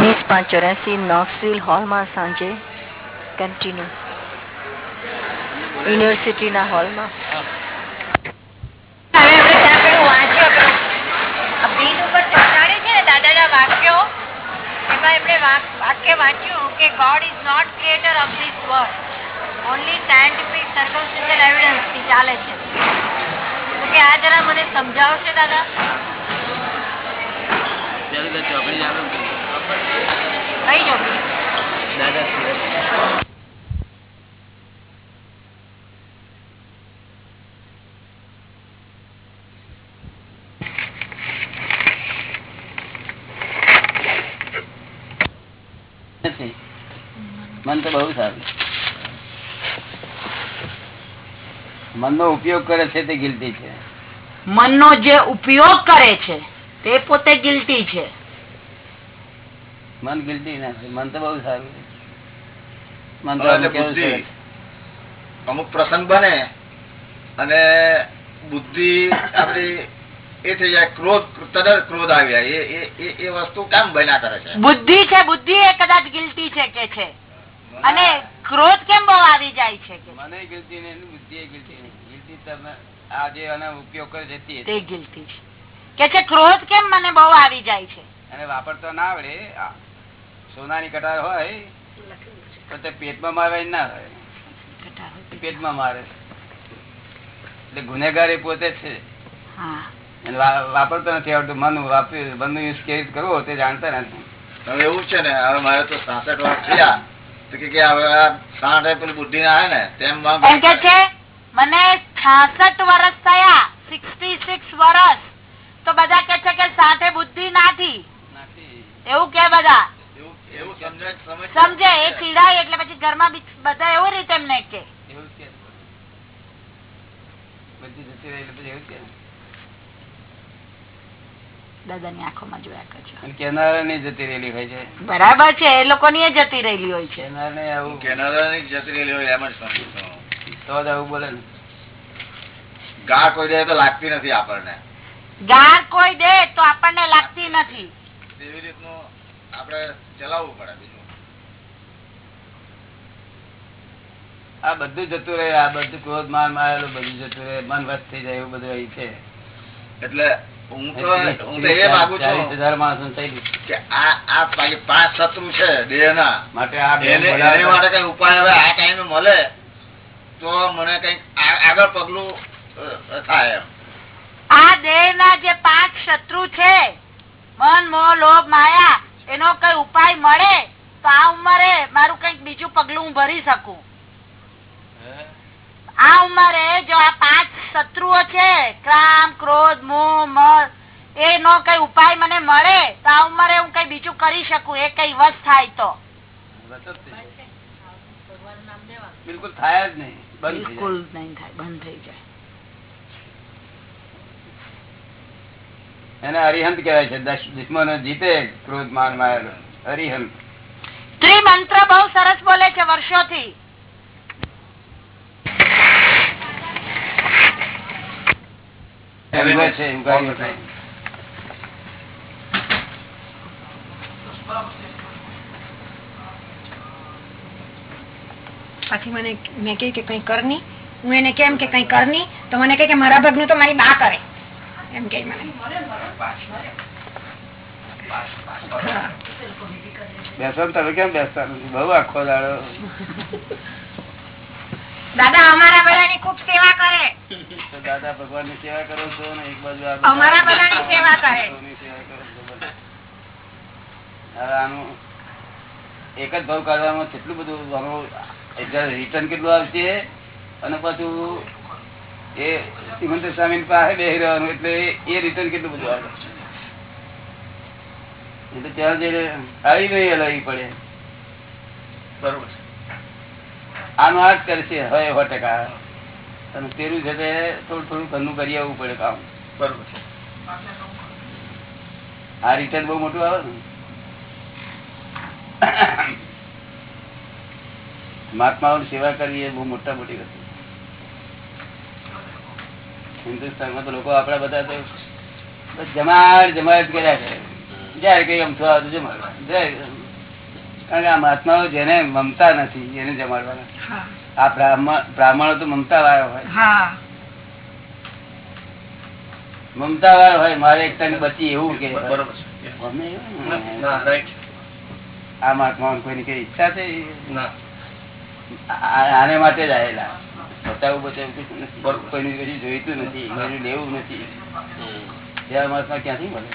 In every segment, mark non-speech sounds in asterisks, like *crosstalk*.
વીસ પાંચ ચોરાસી નોક્સવિલ હોલમાં સાંજે કન્ટિન્યુ યુનિવર્સિટીના હોલમાં હવે આપણે ત્યાં પેલું વાંચ્યું પેલું આ બ્રિજ ઉપર ચોંટાડે છે ને દાદાના વાક્યો એમાં એમણે વાક- વાક્ય વાંચ્યું કે God is not creator of this world only scientific circumstantial એવિડન્સથી ચાલે છે તો કે આ જરા મને સમજાવશે દાદા? ચોપડી આપો કઈ જો દાદા નથી મન તો બહુ સારું. મનનો ઉપયોગ કરે છે તે ગિલ્ટી છે. મનનો જે ઉપયોગ કરે છે તે પોતે ગિલ્ટી છે. મન ગિલ્ટી ના છે. મન તો બહુ સારું મન તો અમુક પ્રસંગ બને અને બુદ્ધિ આપડી એ થઈ જાય ક્રોધ તરત ક્રોધ આવી જાય. એ- એ- વસ્તુ કેમ બન્યા કરે છે? બુદ્ધિ છે બુદ્ધિ એ કદાચ ગિલ્ટી છે કે છે? અને ક્રોધ કેમ બહુ આવી જાય છે મને ગિલ્ટી નહીં બુદ્ધિ ગિલ્ટી નહીં. ગિલ્ટી તમે આ જે ઉપયોગ કરે છે તે તે ગિલ્ટી છે. કે છે ક્રોધ કેમ મને બહુ આવી જાય છે? અને વાપરતો ના આવડે. સોનાની કટાર હોય તો તે પેટમાં મારે ના હોય. પેટમાં મારે. એટલે ગુનેગાર એ પોતે છે. હા. અને વા- વાપરતો નથી આવડતું. મન વાપરી મન યુઝ કેવી રીતે કરવો તે જાણતા નથી. હવે એવું છે ને હવે મારે તો સાસઠ વર્ષ થયા. તો કે કે હવે સાઠ પેલી બુદ્ધિ ના આવે ને તેમ માં એમ કે છે મને છાસઠ વર્ષ થયા સિક્સટી સિક્સ વર્ષ તો બધા કે છે કે સાથે બુદ્ધિ નાથી. એવું કે બધા? એવું એવું સમજાય સમજ સમજે એ ચીડાય એટલે પછી ઘરમાં બધા એવું રીતે એમને કે. દાદા ની આંખો આંખોમાં જોયા કરજો. કેનારા ની જતી રહેલી હોય છે. બરાબર છે એ લોકો ની જતી રહેલી હોય છે. કેનારા ની જતી રહેલી હોય એમ જ. તો જ આવું બોલે ને. ગા કોઈ દે તો લાગતી નથી આપણને. ગાર કોઈ દે તો આપણને લાગતી નથી. એવી રીતનું આપણે ચલાવવું પડે બીજું. આ બધું જતું રહે આ બધું ક્રોધ માન મારેલું બધું જતું રહે મન વસ્ત થઈ જાય એવું બધું અહીં છે. એટલે હું તો હું તો એ માગુ છું હજાર માણસો થઈ કે આ આ પાંચ શત્રુ છે માટે આ માટે કઈ ઉપાય હવે આ ટાઈમે મળે. તો મને કંઈક આ- આગળ પગલું થાય આ દેહ ના જે પાંચ શત્રુ છે મન મોહ લોભ માયા એનો કઈ ઉપાય મળે તો આ ઉંમરે મારું કંઈક બીજું પગલું હું ભરી શકું. આ ઉંમરે જો આ પાંચ શત્રુઓ છે ક્રામ ક્રોધ મોહ મર એનો કઈ ઉપાય મને મળે તો આ ઉંમરે હું કઈ બીજું કરી શકું એ કઈ વસ થાય તો. બિલકુલ થાય જ નહીં. બિલકુલ નહીં થાય બંધ થઈ જાય. એને અરિહંત કહેવાય છે દુશ્મનો જીતે ક્રોધ માન માયેલો. અરિહંત ત્રિમંત્ર બહુ સરસ બોલે છે વર્ષોથી. છે એમ કહ્યું છે. પછી મને મેં કહ્યું કે કઈ કર હું એને કેમ કે કઈ કર તો મને કહે કે મારા ભાગનું તો મારી બા કરે. એમ કે મને. બેસો તમે કેમ બેસતા બહુ આખો દાડો. દાદા અમારા બધાની ખૂબ સેવા કરે. દાદા ભગવાનની સેવા કરો છો ને? એક બાજુ અમારા બધાની સેવા કરે. ભક્તોની સેવા કરો છો બધા. હવે આનું એક જ ભાવ કાઢવામાં કેટલું બધું આનું રિટર્ન કેટલું આવશે? અને પાછું એ શ્રીમંત સ્વામી પાસે બેસી રહેવાનું એટલે એ રિટર્ન કેટલું બધું આવે? એટલે ત્યાં જઈને આવી ગઈ હલાવી પડે. બરોબર આનું આ જ કરશે હવે સો ટકા. અને પેલું છે તે થોડું થોડું ઘરનું કરી આવવું પડે કામ. બરોબર છે. આ રિટર્ન બહુ મોટું આવે ને? મહાત્માઓની સેવા કરવી એ બહુ મોટા મોટી વસ્તુ. હિન્દુસ્તાનમાં તો લોકો આપડા બધા તો જમાડ જમાડ કર્યા છે જયારે કઈ અમથું આવતું જમાડવા. કારણ કે આ મહાત્માઓ જેને મમતા નથી એને જમાડવાના. આ બ્રાહ્મણ બ્રાહ્મણો તો મમતા વાળો હોય. મમતા વાળો હોય મારે એક તને બચી એવું કે. આ મહાત્મા કોઈની કઈ ઈચ્છા છે? ના. આને માટે જ આવેલા બતાવું બતાવું. કશું જોઈતું નથી, કોઈનું લેવું નથી. એવા ક્યાંથી મળે?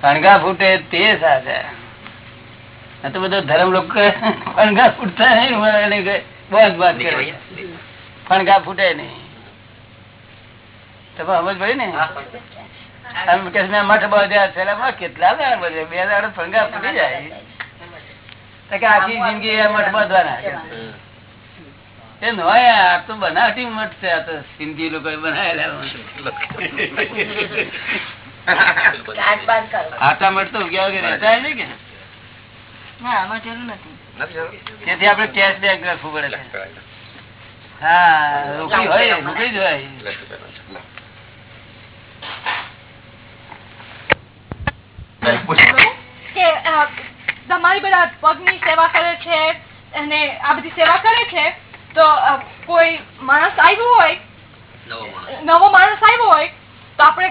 કણગા ફૂટે તે આ તો બધો ધર્મ લોકો કણગા ફૂટતા નહીં બંધ બંધ ફણગા ફૂટે નહીં. તમે સમજ પડી ને? મઠ બાંધ્યા કેટલા બે દાડા ફણગા ફૂટી જાય. કે આખી જિંદગી મઠ બાંધવાના એ નોય આ તો બનાવટી મઠ છે આ તો સિંધી લોકો બનાવેલા મઠ. આટા મઠ તો ઉગ્યા વગર રહેતા નહીં કે? ના આમાં જરૂર નથી. તેથી આપડે કેશ બેંક રાખવું પડે છે. હા રોકડી હોય રોકડી જ હોય. તમારી બધા પગની સેવા કરે છે અને આ બધી સેવા કરે છે તો કોઈ માણસ આવ્યો હોય? નવો માણસ આવ્યો હોય તો આપણે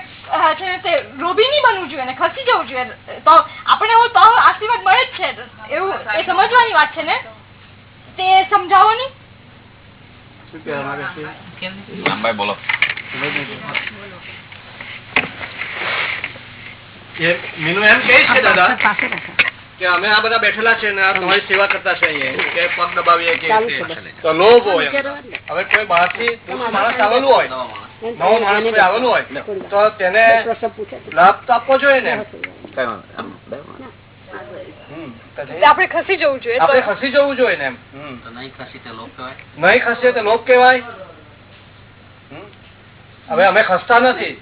છે ને તે રોબી નહીં બનવું જોઈએ ને ખસી જવું જોઈએ. તો આપણે એવું તો આશીર્વાદ મળે જ છે. એવું એ સમજવાની વાત છે ને? તે સમજાવો નહીં રામભાઈ બોલો. મીનુ એમ કહે છે દાદા કે અમે આ બધા બેઠેલા છે ને આ તમારી સેવા કરતા છે અહીંયા. કે પગ દબાવીએ કે તો લોભ હોય હવે કોઈ બહારથી માણસ આવેલું હોય નવો માણસ આવેલું હોય તો તેને લાભ તો આપવો જોઈએ ને. આપડે આપણે ખસી જવું જોઈએ આપણે તો ખસી જવું જોઈએ ને એમ. હમ. નહીં ખસીએ તો લોક કેવાય હમ. હવે અમે ખસતા નથી.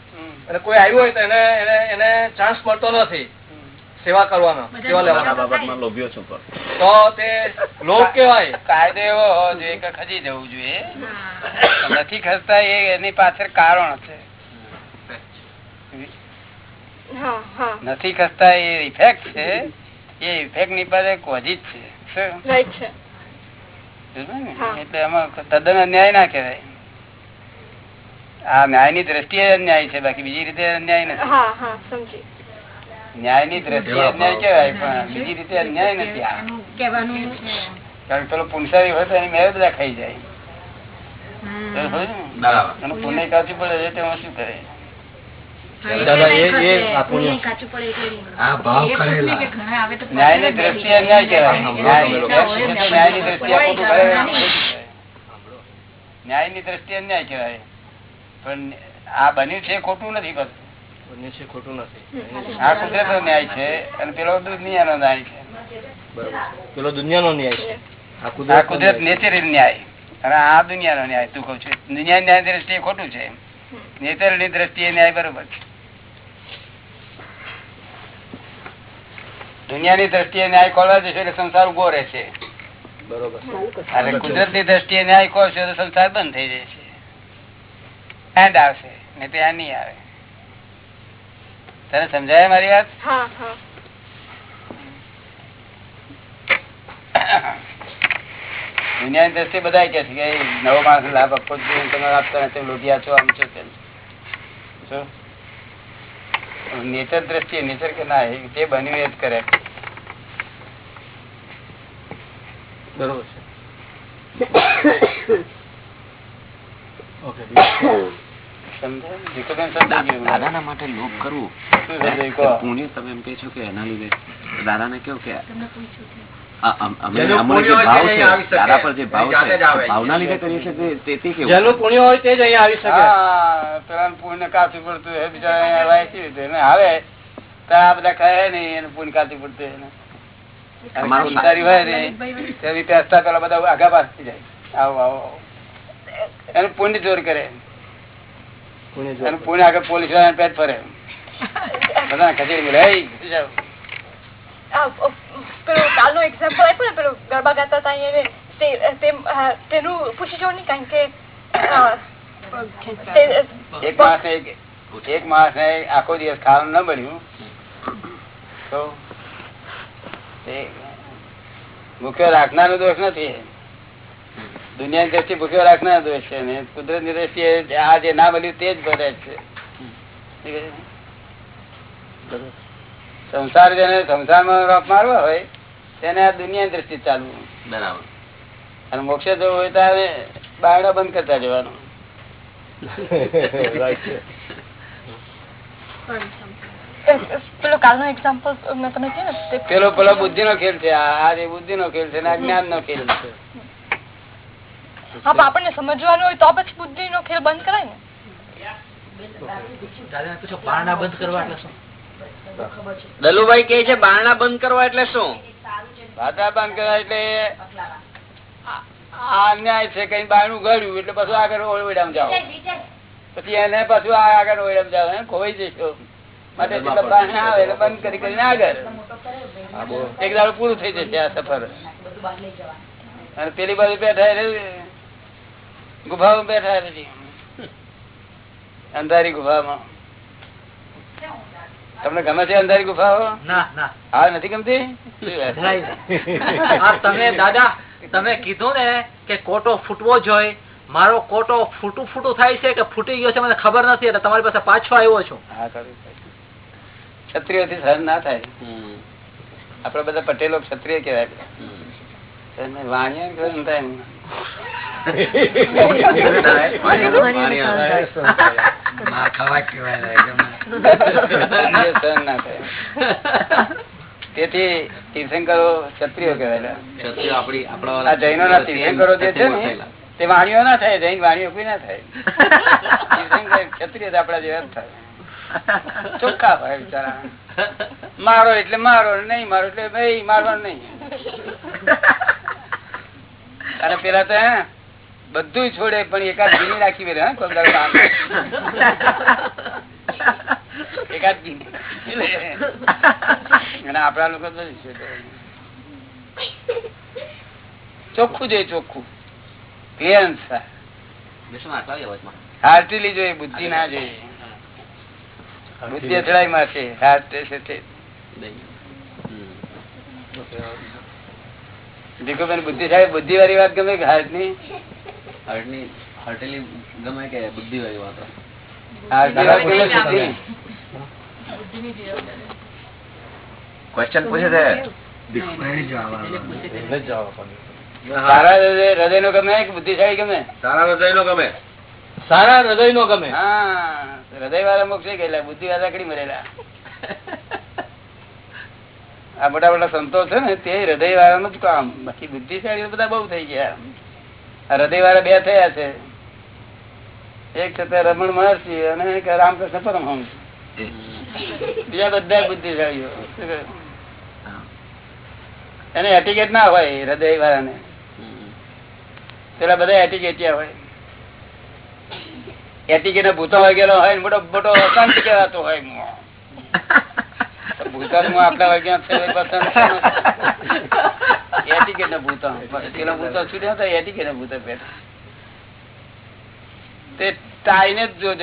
અને કોઈ આવ્યું હોય તો એને એને એને ચાન્સ મળતો નથી. સેવા કરવાનો સેવા લેવાનો. બાબતમાં લોભ્યો છું પણ તો તે લોક કેવાય કાયદો એવો હોવો જોઈએ કે ખસી જવું જોઈએ. નથી ખસતા એ એની પાછળ કારણ છે. હા હા. નથી ખસતા એ ઇફેક્ટ છે. એ ઇફેક્ટની પાસે કોઝી જ છે? એટલે એમાં તદ્દન અન્યાય ના કહેવાય. આ ન્યાયની દ્રષ્ટિએ અન્યાય છે બાકી બીજી રીતે અન્યાય નથી. હા હા સમજી. ન્યાયની દ્રષ્ટિએ અન્યાય કેવાય પણ બીજી રીતે અન્યાય નથી આ. એનું કારણ કે પેલો પુનસારી હોય તો એની મેળ બધા ખાઈ જાય. પુણ્ય કાચું પડે છે તેમાં શું કરે? દાદા, એ- એ આ પુણ્ય. કાચું પડે એટલે આ ભાવ એ પૂછ્યું કરેલા. કે ઘણા આવે તો ન્યાયની દ્રષ્ટિએ અન્યાય કેવાય ન્યાયની દ્રષ્ટિએ અન્યાય પણ આ બન્યું છે એ ખોટું નથી કશું છે ખોટું નથી. આ કુદરત ન્યાય છે અને પેલો દુનિયા ન્યાય છે. પેલો દુનિયાનો ન્યાય છે. આ કુદરત કુદરત નેચરલ ન્યાય. અને આ દુનિયા ન્યાય તું કઉ છું. દુનિયા ન્યાય દ્રષ્ટિએ ખોટું છે નેચરની દ્રષ્ટિએ ન્યાય બરોબર છે. દુનિયાની દ્રષ્ટિએ ન્યાય ખોલવા જશે એટલે સંસાર ઊભો રહેશે. બરોબર. અને કુદરતની દ્રષ્ટિએ ન્યાય ખોલશો તો સંસાર બંધ થઈ જશે. એન્ડ આવશે ને ત્યાં નહીં આવે. તને સમજાય મારી વાત? હા હા. દુનિયાની દ્રષ્ટિ બધા કે છે કે નવો માણસ લાભ આપવો જ જોઈએ તમે આપતા નથી લોભિયા છો આમ છો તેમ. છો નેચર દ્રષ્ટિએ નેચર કે ના એ જે બન્યું એ જ કરે. બરોબર છે. *coughs* ઓકે સમજાય જીતુબેન સમજાઈ ગયું દાદાના માટે લોક કરવું? પુણ્ય તમે એમ કે છો કે એના લીધે? દાદાને કેવું? કે આગા પાસ થઈ જાય. આવો આવો આવો. એનું પુણ્ય જોર કરે. પુણ્ય પુણે આગળ પોલીસવાળા પેટ ફરે બધા કારણ કે એક માણસ ને આખો દિવસ ખાવાનું ન બન્યું તો ભૂખ્યો રાખનાર દોષ નથી. દુનિયાની દ્રષ્ટિ ભૂખ્યો રાખનાર દોષ છે ને કુદરતની દ્રષ્ટિએ આ જે ના મળ્યું તે જ ભરે છે. સંસાર જેને સંસારમાં રોપ મારવો હોય તેને આ દુનિયાની દ્રષ્ટિ ચાલવું. બરાબર. અને મોક્ષે જવું હોય ત્યારે બાયડા બંધ કરતા જવાનું. *laughs* પેલો કાલનો એક્ઝામ્પલ મેં તમે કહ્યું પેલો પેલો બુદ્ધિ નો ખેલ છે. આ આ જે બુદ્ધિ નો ખેલ છે ને આ જ્ઞાન નો ખેલ છે. હા પણ આપણને સમજવાનું હોય તો પછી બુદ્ધિ નો ખેલ બંધ કરાય ને. દલુભાઈ કે છે બારણા બંધ કરવા એટલે શું? વાતા બંધ કરવા એટલે આ આ અન્યાય છે કઈ બારણું ગળ્યું એટલે પછી આગળ ઓળવડામ જાઓ. પછી એને પાછું આ આગળ ઓળવેડામાં જાઓ એને ખોવાઈ જશો. માટે આવે એટલે બંધ કરી કરીને આગળ. એક દાડો પૂરું થઈ જશે આ સફર. અને પેલી બાજુ બેઠા ગુફામાં બેઠા પછી અંધારી ગુફામાં. તમને ગમે છે અંધારી ગુફાઓ? ના ના. હા નથી ગમતી? તમે દાદા તમે કીધું ને કે કોટો ફૂટવો જોઈએ મારો કોટો ફૂટું ફૂટું થાય છે કે ફૂટી ગયો છે મને ખબર નથી એટલે તમારી પાસે પાછો આવ્યો છું. ક્ષત્રિયથી સહન ના થાય. આપડે બધા પટેલો ક્ષત્રિય કહેવાય. અને વાણિયા સહન થાય તેથી તીર્થંકરો ક્ષત્રિયો કહેવાય જૈનો ના તીર્થંકરો જે છે ને તે વાણીઓ ના થાય જૈન વાણીઓ કોઈ ના થાય. ક્ષત્રિય આપડા જેવા જ થાય. ચોખ્ખા ભાઈ બિચારા. મારો એટલે મારો નહીં મારો એટલે ભાઈ મારો નહીં. અને પેલા તો હે બધું છોડે પણ એકાદ ભીની રાખી મેરે હા કોઈ દાડો કામ. એકાદ ભીની. અને આપડા લોકો. ચોખ્ખું જોઈએ ચોખ્ખું. ક્લિયરન્સ હાર્ટીલી જોઈએ બુદ્ધિ ના જોઈએ. બુદ્ધિ અથડાઈ માં છે હાર્ટ છે તે. ભીખુભાઈ બુદ્ધિશાળી બુદ્ધિ વાળી વાત ગમે કે હાર્ટની ગમે કે બુદ્ધિ વાળી વાતો વાત બુદ્ધિ ક્વેશ્ચન પૂછે છે હૃદય નો ગમે બુદ્ધિશાળી ગમે? તારા હૃદય નો ગમે. સારા હૃદય નો ગમે. હા હૃદય વાળા મોક્ષે ગયેલા બુદ્ધિ વાળા કડી મરેલા. *laughs* આ મોટા મોટા સંતો છે ને તે હૃદય વાળાનું જ કામ. બાકી બુદ્ધિશાળી બધા બહુ થઈ ગયા. હૃદય વાળા બે થયા છે. એક છે રમણ મહર્ષિ અને રામકૃષ્ણ પરમહંસ. બીજા બધા બુદ્ધિશાળીઓ? એને એટીકેટ ના હોય હૃદય વાળાને પેલા બધા એટીકેટિયા હોય. એટિકેટ ભૂતો હોય ને મોટો મોટો અશાંતિ કહેવાતો હોય. મોં. ભૂતા હું આટલા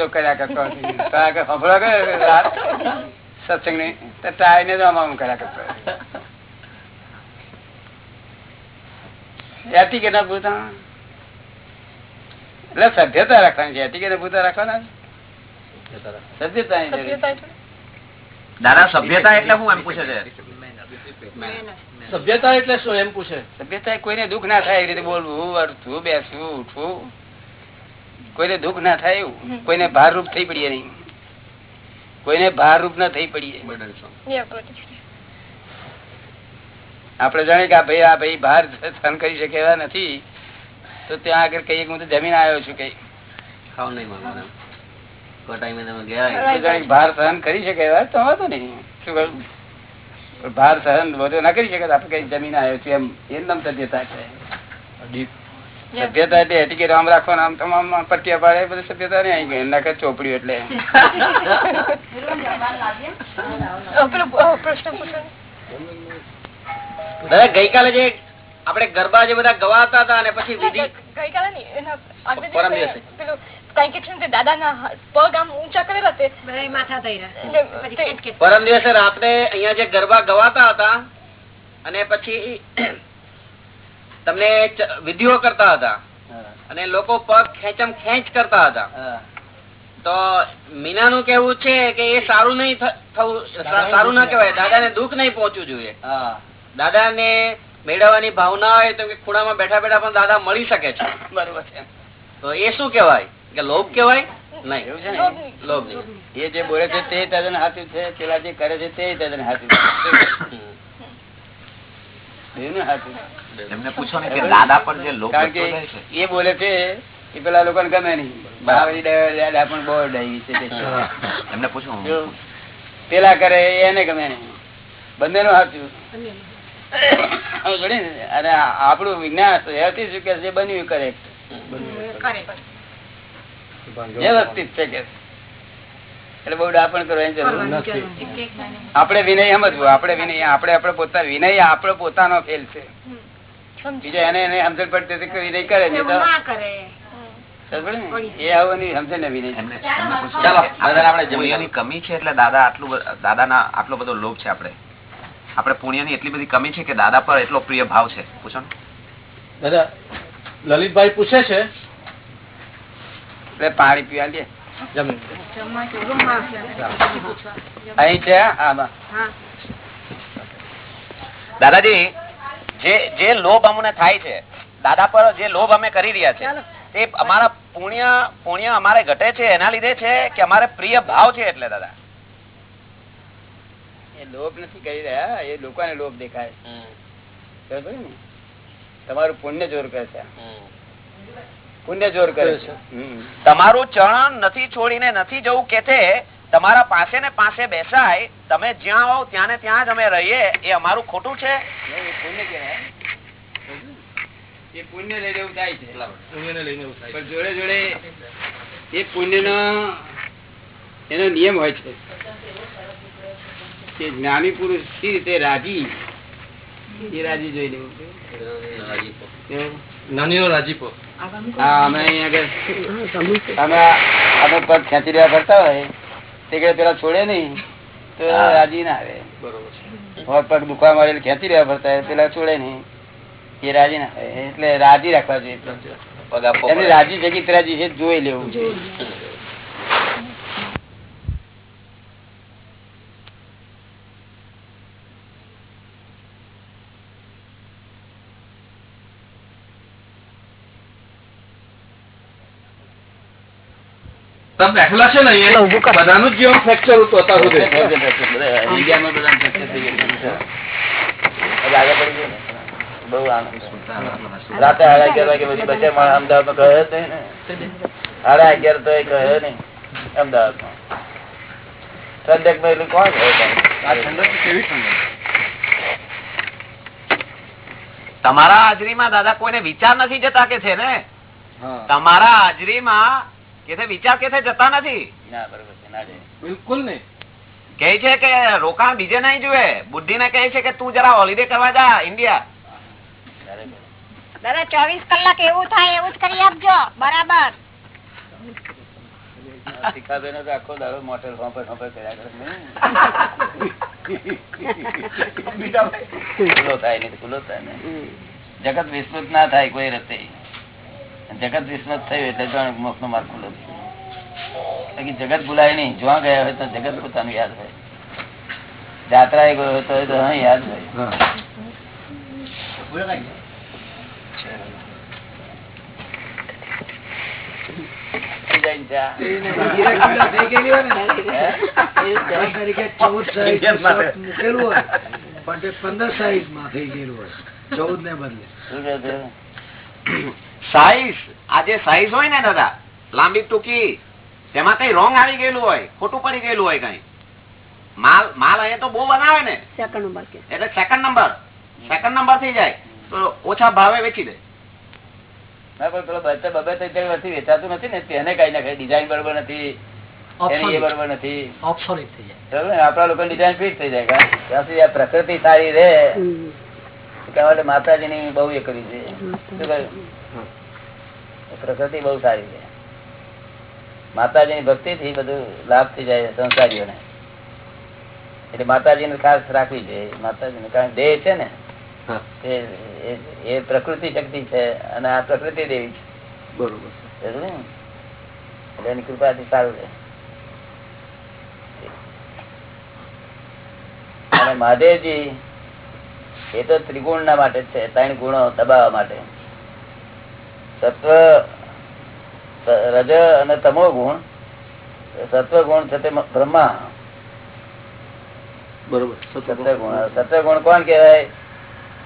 કર્યા કરતો સંભળા કે રાત? સત્સંગની ભૂતા એટલે સભ્યતા રાખવાની છે. એટિકેટ ભૂતા રાખવાના સભ્યતા દાદા સભ્યતા એટલે હું એમ પૂછે છે? સભ્યતા એટલે શું એમ પૂછે? સભ્યતા કોઈને દુઃખ ના થાય એવી રીતે બોલવું. અડધું બેસવું ઉઠવું કોઈને દુઃખ ના થાય એવું. કોઈને ભારરૂપ થઈ પડીએ નહીં. કોઈને ભારરૂપ ના થઈ પડીએ. Yeah, જાણીએ કે આ ભાઈ આ ભાઈ ભાર સહન કરી શકે એવા નથી. તો ત્યાં આગળ કહીએ કે હું તો જમીન આવ્યો છું કઈ ખાવ નહીં માંગવાના ભાર સહન કરી શકે એવા તો વાંધો નહીં. શું કરું ભાર સહન બધું ના કરી શકે આપડે કઈ જમીન આવ્યો છે એમ. એમ સભ્યતા છે. સભ્યતા એટલે એટીકે રામ રાખવાના આમ તમામ પટ્ટિયા પાડે બધી સભ્યતા નહીં આવી ગઈ. એમના કરતા ચોપડી એટલે. દાદા ગઈકાલે જે આપડે ગરબા જે બધા ગવાતા હતા અને પછી વિધિ ગઈકાલે નહીં, એના પરમ દિવસે. ને. પરમ દિવસે રાત્રે અહિયાં જે ગરબા ગવાતા હતા અને પછી *clears throat* તમને વિધિઓ કરતા હતા. અને લોકો પગ ખેંચમ ખેંચ કરતા હતા. તો મીના નું કેવું છે કે એ સારું નહીં થવું સારું ના કહેવાય. દાદાને દુઃખ નહીં પહોંચવું જોઈએ. દાદા ને મેળવવાની ભાવના હોય તો કે ખૂણામાં બેઠા બેઠા પણ દાદા મળી શકે છે. બરોબર છે. તો એ શું કહેવાય? કે લોભ કેવાય નહીં. એવું છે ને? લોભ નહીં. એ જે બોલે છે તે તદ્દન સાચું છે પેલા જે કરે છે તે તદ્દન સાચું છે. એમને પૂછો ને કે દાદા પર જે લોભ કારણ વધતો જાય કે છે. એ બોલે છે એ પેલા લોકોને ગમે નહીં. દાદા પણ બહુ ડાઈ છે એમને પૂછો. પેલા કરે એને ગમે નહીં. બંને નું સાચું હવે ને, અને આપણું વિજ્ઞાન રહેતી શું કે જે બન્યું કરે વ્યવસ્થિત છે કે. એટલે બહુ ડાપણ કરો એની જરૂર નથી. આપણે વિનય સમજવું આપણે વિનય આપણે આપણે પોતા વિનય આપણો પોતાનો ફેલ છે. બીજા એને એને સમજણ પડતી હતી વિનય કરે નહીં તો. ના કરે. સમજણ ને? છે. એટલે દાદા આટલું બ- દાદાના આટલો બધો લોભ છે આપણે. આપણે પુણ્યની એટલી બધી કમી છે કે દાદા પર એટલો પ્રિય ભાવ છે. પૂછો દાદા લલિતભાઈ પૂછે છે પાણી પીવા લે. અહી છે, દાદાજી જે જે લોભ અમને થાય છે દાદા પર જે લોભ અમે કરી રહ્યા છે તે અમારા પુણ્ય પુણ્ય અમારે ઘટે છે એના લીધે છે કે અમારે પ્રિય ભાવ છે એટલે દાદા? એ લોભ નથી કરી રહ્યા એ લોકોને લોભ દેખાય તમારું પુણ્ય જોર કરે છે. પુણ્ય જોર કરે છે. તમારું ચરણ નથી છોડીને નથી જવું કે તમારા પાસે ને પાસે બેસાય તમે જ્યાં હોવ ત્યાં ને ત્યાં જ અમે રહીએ એ અમારું ખોટું છે? પુણ્ય કહેવાય. એ પુણ્ય લઈને એવું થાય છે. પુણ્યને લઈને એવું થાય પણ જોડે જોડે એ પુણ્ય એનો નિયમ હોય છે કે જ્ઞાની પુરુષ સી રીતે રાજી રાજી જોઈ લેવું. નાનીનો રાજીપો અમે અમે અમે પગ ખેંચી રહ્યા ફરતા હોય તે કે પેલા છોડે નહીં તો રાજી ના આવે. બરોબર પગ દુખવા મળે ખેંચી રહ્યા ફરતા હોય પેલા છોડે નહીં એ રાજી ના આવે. એટલે રાજી રાખવા જોઈએ. પગ આપવો રાજી છે કે રાજી છે જોઈ લેવું. તમે બેઠેલા છે ને બધાનું જ જીવન ફ્રેક્ચર હતું અત્યાર સુધી ઇન્ડિયામાં બધા fracture થઈ ગયેલું છે. હવે આગળ પડી ગયું ને. બહુ આનંદ રાતે સાડા અગિયાર વાગે બધી બચે માણસ અમદાવાદમાં કહે જ નહીં ને. સાડા અગિયાર તો એ કહે નહીં અમદાવાદમાં. ઠંડકમાં એટલું કોણ કહે તમારા હાજરીમાં દાદા કોઈને વિચાર નથી જતા કે છે ને? તમારા હાજરીમાં કે વિચાર કે જતા નથી? ના બરોબર છે ના જાય. બિલકુલ નહીં. કે છે કે રોકાણ બીજે નહીં જુએ. બુદ્ધિ ને કહે છે કે તું જરા હોલિડે કરવા જા ઇન્ડિયા દાદા ચોવીસ કલાક એવું થાય એવું જ કરી આપજો. બરાબર. જગત વિસ્તૃત ના થાય કોઈ રસ્તે જગત વિસ્મત થયું એટલે જાણ મોક્ષ નો માર્ગ ખુલ્લો થયો બાકી જગત ભૂલાય નહીં. જોવા ગયા હોય તો જગત પોતાનું યાદ હોય. જાત્રા ગયો હોય તો એ તો હા યાદ હોય. પંદર સાઈઝમાં થઈ ગયેલું હોય. ચૌદ ને બદલે. શું કહે છે? સાઈઝ. આ જે સાઈઝ હોય ને દાદા લાંબી ટૂંકી તેમાં કઈ રોંગ આવી ગયેલું હોય ખોટું પડી ગયેલું હોય કઈ. માલ માલ અહીંયા તો બહુ બનાવે ને. એટલે સેકન્ડ નંબર સેકન્ડ નંબર થઈ જાય. તો ઓછા ભાવે વેચી દે. ના વેચાતું નથી ને તેને કઈ ના કઈ ડિઝાઇન બરોબર નથી. એની એ બરોબર નથી. ઓબ્સોલિટ થઈ જાય. બરોબર ને? આપણા લોકો ડિઝાઇન ફિટ થઈ જાય. પ્રકૃતિ સારી રે એટલા માટે માતાજીની બહુ એ કરી છે? પ્રકૃતિ બહુ સારી છે. માતાજીની ભક્તિ થી બધું લાભ થઈ જાય સંસારીઓને. એટલે માતાજીને ખાસ રાખવી જોઈએ માતાજીને કારણ દેહ છે ને એ- પ્રકૃતિ શક્તિ છે અને આ પ્રકૃતિ દેવી છે. બરોબર? એટલે એની કૃપાથી સારું છે. અને મહાદેવજી એ તો ત્રિગુણ ના માટે છે ત્રણ ગુણો દબાવવા માટે. સત્વ રજ અને તમો ગુણ. સત્વ ગુણ છે તે બ્રહ્મા. બરોબર સત્વ ગુણ. સત્વ ગુણ. કોણ કેવાય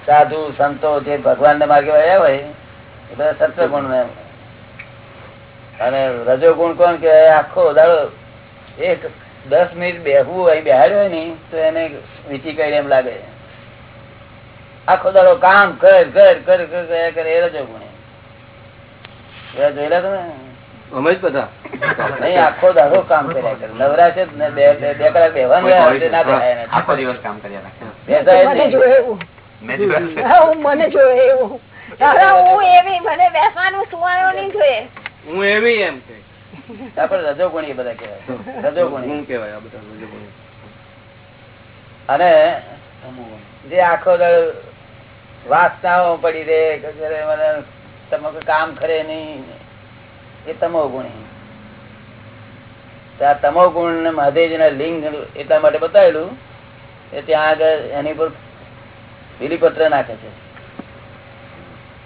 સાધુ સંતો જે ભગવાન ને માર્ગે વળ્યા હોય એ બધા સત્વ ગુણ ને અને રજો ગુણ કોણ કેવાય આખો દાડો એક દસ મિનિટ બેહવું અહીં બેહાડ્યો હોય ને તો એને વીચી કરી એમ લાગે. આખો દાડો કામ કર કર કર કર કર્યા કરે એ રજો ગુણ. એવા જોયેલા તમે. અમે જ બધા. નહીં આખો દાડો કામ કર્યા કરે. નવરા છે બે બે બે કલાક બેહવાનું ના આખો દિવસ કામ કર્યા રાખે. બેસાય જ મને જોયે એવું. મેં જોયું છે. હા, હું મને જોયે એવું. દાદા હું એવી મને બેસવાનું સુવાનું નહીં જોઈએ હું એવી એમ કે. આપણે રજો બધા કહેવાય. રજો ગુણી આ બધા રજોગુણ. અને જે આખો દળ વાસનાઓ પડી રે મને તમે કોઈ કામ કરે નહીં એ તમો ગુણ આ તમો ગુણ ને મહાદેવજીના લિંગ એટલા માટે બતાવેલું કે ત્યાં આગળ એની પર બીલીપત્ર નાખે છે.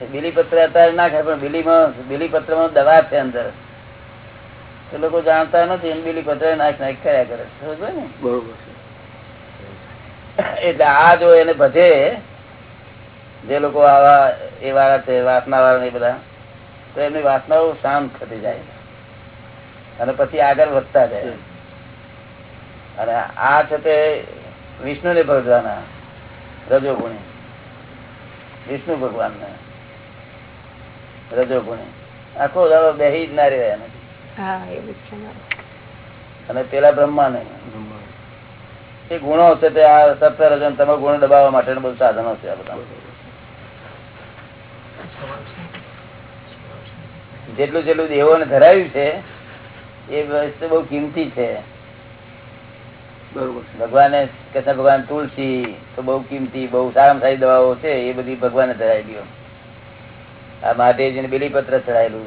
એ બીલીપત્ર અત્યારે નાખે પણ બીલીમાં બીલીપત્રમાં દવા છે અંદર. એ લોકો જાણતા નથી એમ બીલીપત્ર નાખ નાખ કર્યા કરે સમજ ને? બરોબર એટલે આ જો એને ભજે જે લોકો આવા એ વાળા છે વાસના વાળા એ બધા તો એમની વાસનાઓ શાંત થતી જાય અને પછી આગળ વધતા જાય અને આ છે તે વિષ્ણુ ને ભગવાના રજોગુણી. વિષ્ણુ ભગવાન ને રજોગુણી. આખો દાડો બેહી જ ના રહ્યા એને. હા એવું જ છે મારું. અને પેલા બ્રહ્મા ને એ ગુણો છે તે આ સત્તર રજન તમે ગુણ દબાવવા માટે બધું સાધનો છે આ બધા. જેટલું જેટલું દેવોને ધરાવ્યું છે એ વસ્તુ બહુ કિંમતી છે. ભગવાને કૃષ્ણ ભગવાન તુલસી તો બહુ કિંમતી બહુ સારામાં સારી દવાઓ છે એ બધી ભગવાને ધરાવી દો આ મહાદેવજીને બીલીપત્ર ચડાયેલું.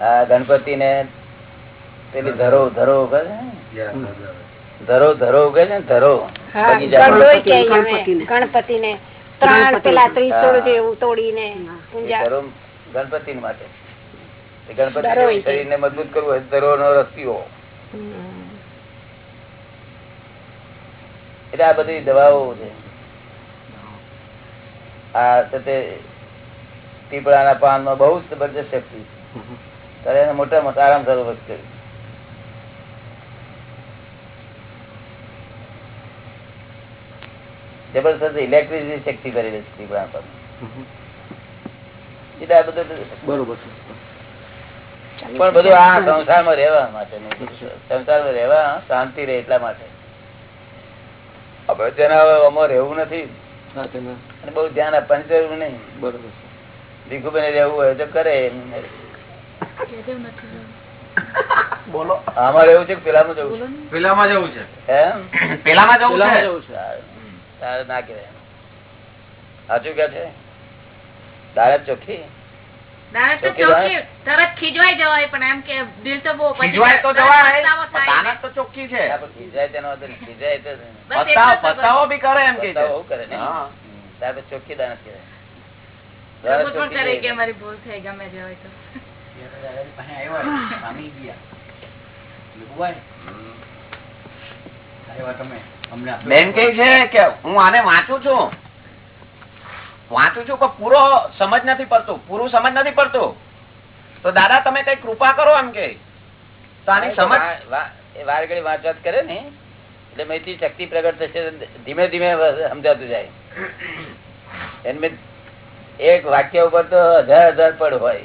આ ગણપતિને પેલી ધરો ધરો કહે ધરો. ધરો કહે છે ને? ધરો. કે ગણપતિને. ત્રણ પેલા ત્રિશૂળ જેવું તોડીને ગણપતિ માટે. ગણપતિ શરીર ને મજબૂત કરવું હોય ધરો નો રસ્તીઓ એટલે આ બધી દવાઓ છે. આ તે પીપળાના પાનમાં બહુ જ જબરજસ્ત શક્તિ ત્યારે એને મોટા સારામાં સારું વસ્તુ કર્યું જબરદસ્ત ઇલેક્ટ્રિસિટી શક્તિ કરેલી છે પીપળાના પાનમાં એટલે આ બધું બરોબર પણ બધું આ સંસારમાં રહેવા માટે સંસારમાં રહેવા શાંતિ રહે એટલા માટે. હવે તેના હવે રહેવું નથી. અને બહુ ધ્યાન આપવાની જરૂર નહીં. બરોબર ભીખુભાઈ રહેવું હોય તો કરે બોલો. આમાં રહેવું છે કે પેલામાં જવું છે? પેલામાં જવું છે. એમ? પેલામાં જવું છે? જવું છે. સારું. તારે ના કહેવાય. સાચું ક્યાં છે? તારે ચોખ્ખી દાદા તો ચોકી ચોકી તરત ખીજવાઈ જવાય પણ એમ કે દિલ તો બહુ ખીજવાય તો જવાય. થાય. દાનત તો ચોખ્ખી છે. ખીજાય તેનો વાંધો ખીજાય તો બસ એટલો પસ્તાવો જ તો પસ્તાવો બી કરે એમ કે છે. પસ્તાવો કરે ને હા. હમ. ચોખ્ખી દાનત કહેવાય. પ્રભુ પણ કરે કે મારી ભૂલ થઈ ગમે તે હોય તો. બેન કે છે કે હું આને વાંચું છું. વાંચું છું પણ પૂરો સમજ નથી પડતું. પૂરું સમજ નથી પડતું. તો દાદા તમે કઈ કૃપા કરો એમ કે. તો આની સમજ વા- વા- એ વાર ઘડી વાંચ વાંચ કરે ને એટલે મેથી શક્તિ પ્રગટ થશે ધીમે ધીમે સમજાતું જાય. એમને એક વાક્ય ઉપર તો હજાર હજાર પડ હોય.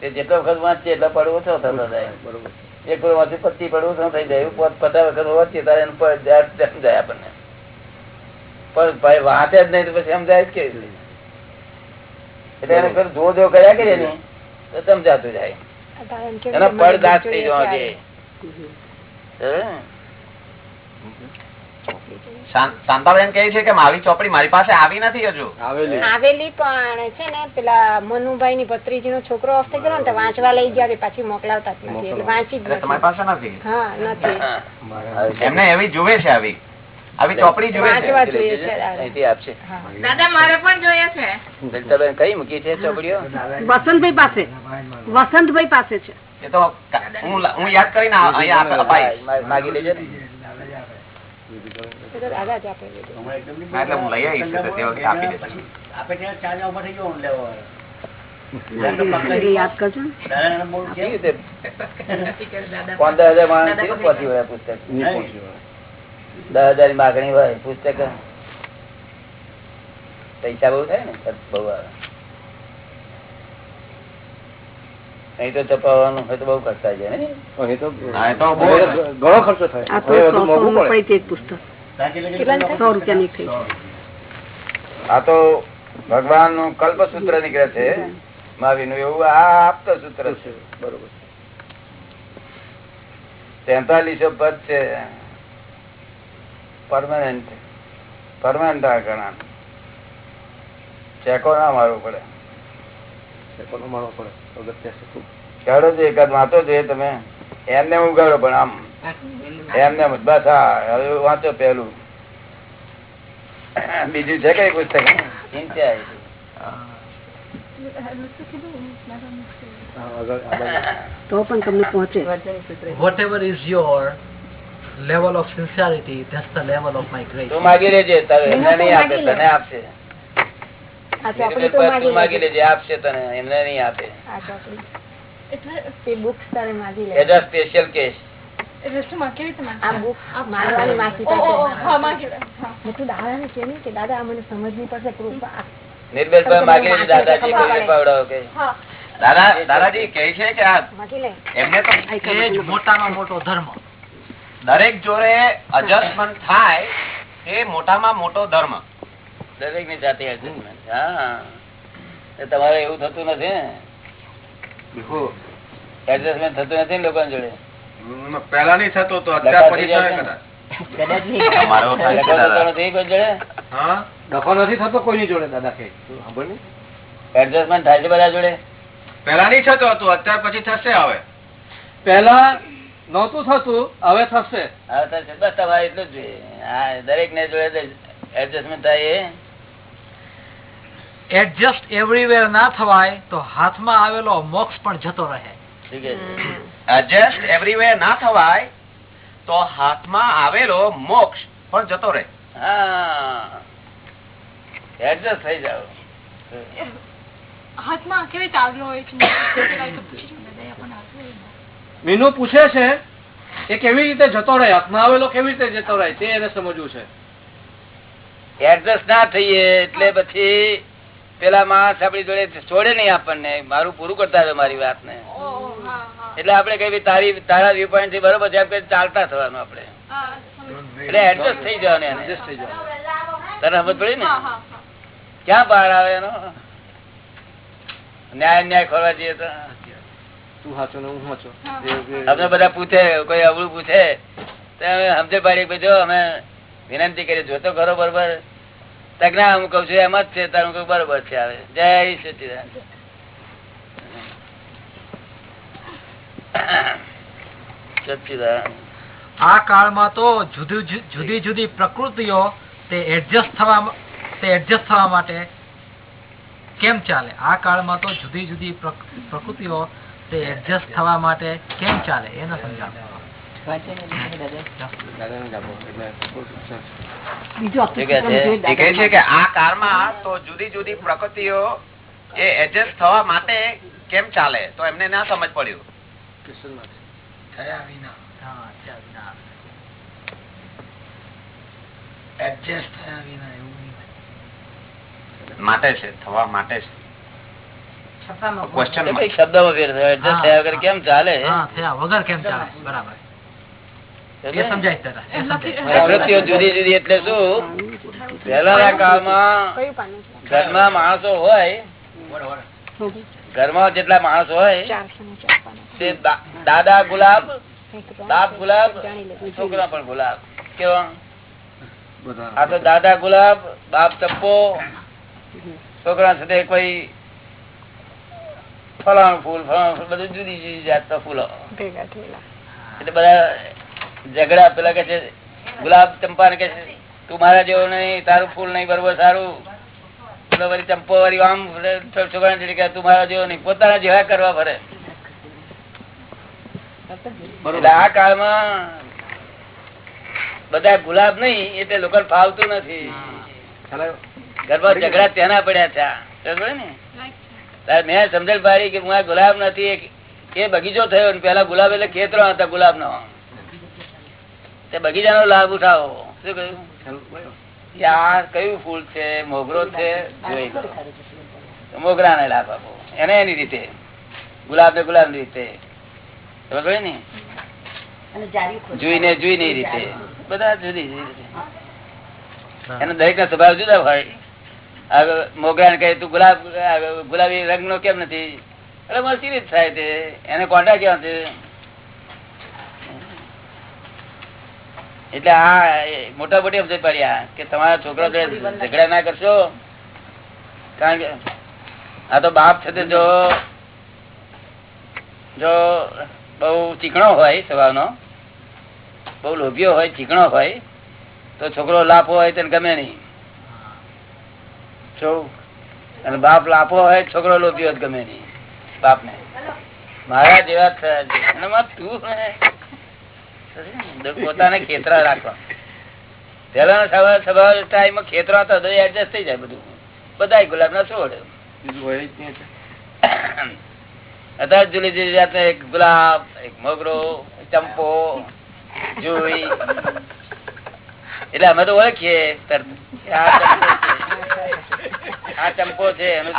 તે જેટલો વખત વાંચીએ એટલો પડ ઓછો થતો જાય. એક વખત વાંચી પચી પડ ઓછો થઈ જાય. પચાસ વખત વાંચીએ ત્યારે એનું સમજાય આપણને. પણ ભાઈ વાંચે જ નહીં તો પછી સમજાય જ કેવી રીતે? એટલે એને પેલું જો જો કર્યા કરીએ ને તો સમજાતું જાય. દાદા એમ કેવું એનો કે મારી પડ દાસ જોઈએ થઈ જવા જોઈએ શાંતાબેન કહે છે કે મારી ચોપડી મારી પાસે આવી નથી હજુ. આવેલી. પણ છે ને પેલા મનુભાઈ ની ભત્રીજી નો છોકરો ઓફ થઈ ગયો ને વાંચવા લઈ ગયા પાછી મોકલાવતા જ નથી એટલે વાંચી તમારી પાસે નથી? હા નથી. એમને એવી જુએ છે આવી. આવી ચોપડી જુએ છે. વાંચવા જોઈએ છે અહીંથી આપશે. દાદા મારે પણ જોઈએ છે. તમે કઈ મૂકી છે ચોપડીઓ? વસંતભાઈ પાસે. વસંતભાઈ પાસે છે. એ તો હું હું યાદ કરીને અહીંયા આપ- અપાઈશ માગી લેજો પંદર હજાર માણસ પહોંચી વળ્યા પુસ્તક. દસ હજારની માગણી હોય પુસ્તક. પૈસા બહુ થાય ને ખર્ચ બહુ આવે. અહીં તો ચપાવવાનું હોય તો બહુ ખર્ચ થાય ઘણો ખર્ચો છે આ તો ભગવાનનું કલ્પ સૂત્ર નીકળે છે. મહાવીરનું એવું આ આપતો સૂત્ર છે. બરોબર. તેતાલીસો પદ છે. પરમાનન્ટ પરમાનન્ટ આ ગણા ચેકો ના મારવું પડે. કોનો મારવો પડે. અગત્ય. ખેડો છે એકાદ વાંચો છે તમે એમને ઉગાડો પણ આમ. એમને બસ હા હવે વાંચો પેલું બીજું છે કઈ પુસ્તક? તો પણ તમને પહોંચે. Whatever is your level of sincerity, that's the level of my grace. તું માગી લેજે તારે એમને નહીં આપે તને આપશે. તો તું માગી લેજે. આપશે તને એમને નહીં આપે. સ્પેશિયલ કેસ દાદા આ મને નહીં પડશે કૃપા નિર્ભેદભાઈ માગી લેજે દાદાજી કોઈ પાવડાવો કે. હા. દાદા દાદાજી કે છે કે આ એમને તો એ જ મોટામાં મોટો ધર્મ. દરેક જોડે એડજસ્ટમેન્ટ થાય એ મોટામાં મોટો ધર્મ. દરેકની જાતે adjustment. હા. તમારે એવું થતું નથી ને. એડજસ્ટમેન્ટ થતું નથી ને લોકો જોડે? પેલા નહીં થતો તો અત્યાર પછી એડજસ્ટમેન્ટ થશે હવે. પહેલા નહોતું થતું હવે થશે. હા થશે બસ તમારે એટલું જ જોઈએ હા દરેક ને જોડે એડજસ્ટમેન્ટ થાય એ. એડજસ્ટ એવરીવેર ના થવાય તો હાથમાં આવેલો મોક્ષ પણ જતો રહે. શું કે છે? એડજસ્ટ એવરીવેર ના થવાય તો હાથમાં આવેલો મોક્ષ પણ જતો રહે. હા. એડજસ્ટ થઈ જાવ હાથમાં કેવી રીતે આવેલો હોય છે *coughs* પેલા એ તો પૂછી જ મને, દયા પણ આવતી હોય ને. મીનુ પૂછે છે એ કેવી રીતે જતો રહે હાથમાં આવેલો કેવી રીતે જતો રહે તે એને સમજવું છે. એડજસ્ટ ના થઈએ એટલે પછી પેલા માણસ આપડી જોડે છોડે નહીં આપણને. મારું પૂરું કરતા હોય મારી વાત ને ઓ, ઓ, હા, હા. એટલે આપડે કઈ તારી તારા વ્યૂ પોઈન્ટથી બરોબર છે એમ કઈ ચાલતા થવાનું આપડે એટલે એડજસ્ટ થઈ જવાનું એને. થઈ જવાનું. તને સમજ પડી ને? હા, હા, હા. ક્યાં બહાર આવે એનો? ન્યાય ન્યાય ખોરવા જઈએ તો. તું ને હું બધા પૂછે કોઈ અવળું પૂછે તો અમે સમજે પાડીએ જો અમે વિનંતી કરીએ જોતો ખરો બરોબર. તજ્ઞા હું કઉ છું એમ જ છે તારું કઉ બરોબર છે આવે જય સચિદાન સચિદાન આ કાળમાં તો જુદી જુદી જુદી પ્રકૃતિઓ તે એડજસ્ટ થવા તે એડજસ્ટ થવા માટે કેમ ચાલે? આ કાળમાં તો જુદી જુદી પ્રકૃતિઓ તે એડજસ્ટ થવા માટે કેમ ચાલે એને સમજાવો. જુદી જુદી પ્રકૃતિઓ એ એડજસ્ટ થવા માટે કેમ ચાલે તો એમને ના સમજ પડ્યું. ક્રિશ્ચનમાંથી. થયા વિના. હા, ત્યાં વિના. એડજસ્ટ થયા વિના એવું નહીં માટે છે થવા માટે છે. શબ્દમાં ફેર થયો એડજસ્ટ થયા વગર કેમ ચાલે? વગર કેમ ચાલે? બરાબર. એ સમજાય તરત એ સમજાય. પ્રવૃત્તિઓ જુદી જુદી એટલે શું? પહેલાના કાળમાં ઘરમાં માણસો હોય ઘરમાં જેટલા માણસો હોય તે દાદા ગુલાબ બાપ ગુલાબ. છોકરા પણ ગુલાબ. કેવા? આ તો દાદા ગુલાબ બાપ ચપ્પો છોકરા સાથે કોઈ ફલાણું ફૂલ ફલાણું ફૂલ બધું જુદી જુદી જાતના ફૂલો. એટલે બધા ઝઘડા પેલા કે છે ગુલાબ ચંપા ને કે છે તું મારા જેવો નહીં તારું ફૂલ નહીં બરોબર સારું. પેલો વળી ચંપો વળી આમ છોકરા કે તું મારા જેવો નહીં પોતાના જેવા કરવા ફરે. આ કાળમાં બધા ગુલાબ નહીં એટલે લોકો ફાવતું નથી. ગરબા ઝઘડા તેના પડ્યા ત્યાં ને? મેં સમજણ પાડી કે હું આ ગુલાબ નથી એ- એ બગીચો થયો ને પેલા ગુલાબ એટલે ખેતરો હતા ગુલાબ નો તે બગીચાનો લાભ ઉઠાવો. શું કહ્યું? યાર કયું ફૂલ છે? મોગરો છે? જોઈ લો. મોગરા ને લાભ આપો. એને એની રીતે. ગુલાબ ને ગુલાબની રીતે. સમજ જોઈ ને? જોઈને જોઈને રીતે. બધા જુદી જુદી રીતે. એનો દરેક ના સ્વભાવ જુદા હોય. આ મોગરા ને કહે તું ગુલાબ ગુલાબી રંગ નો કેમ નથી? એટલે મારે થાય તે? એને કોન્ટા કેવા છે એટલે હા મોટા મોટી સમજ પડ્યા કે તમારા છોકરા ઝઘડા ના કરશો. કારણ કે આ તો બાપ છે તે જો જો બહુ ચીકણો હોય સ્વભાવનો બહુ લોભિયો હોય ચીકણો હોય તો છોકરો લાભ હોય તેને ગમે નહીં. અને બાપ લાપો હોય, છોકરો જ ગમે નહીં. બાપ ને મારા જેવા થયા પોતાને ખેતરા રાખવા. એડજસ્ટ થઈ જાય બધું. બધા ગુલાબ ના છોડ. અત્યારે જુલી જુદી જાતને એક ગુલાબ, એક મોગરો ચંપો, જોઈ. એટલે અમે તો ઓળખીએ આ ચંપો છે. છે